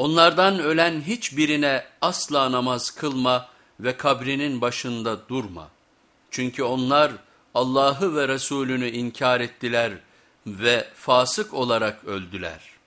Onlardan ölen hiçbirine asla namaz kılma ve kabrinin başında durma. Çünkü onlar Allah'ı ve Resulünü inkar ettiler ve fasık olarak öldüler.''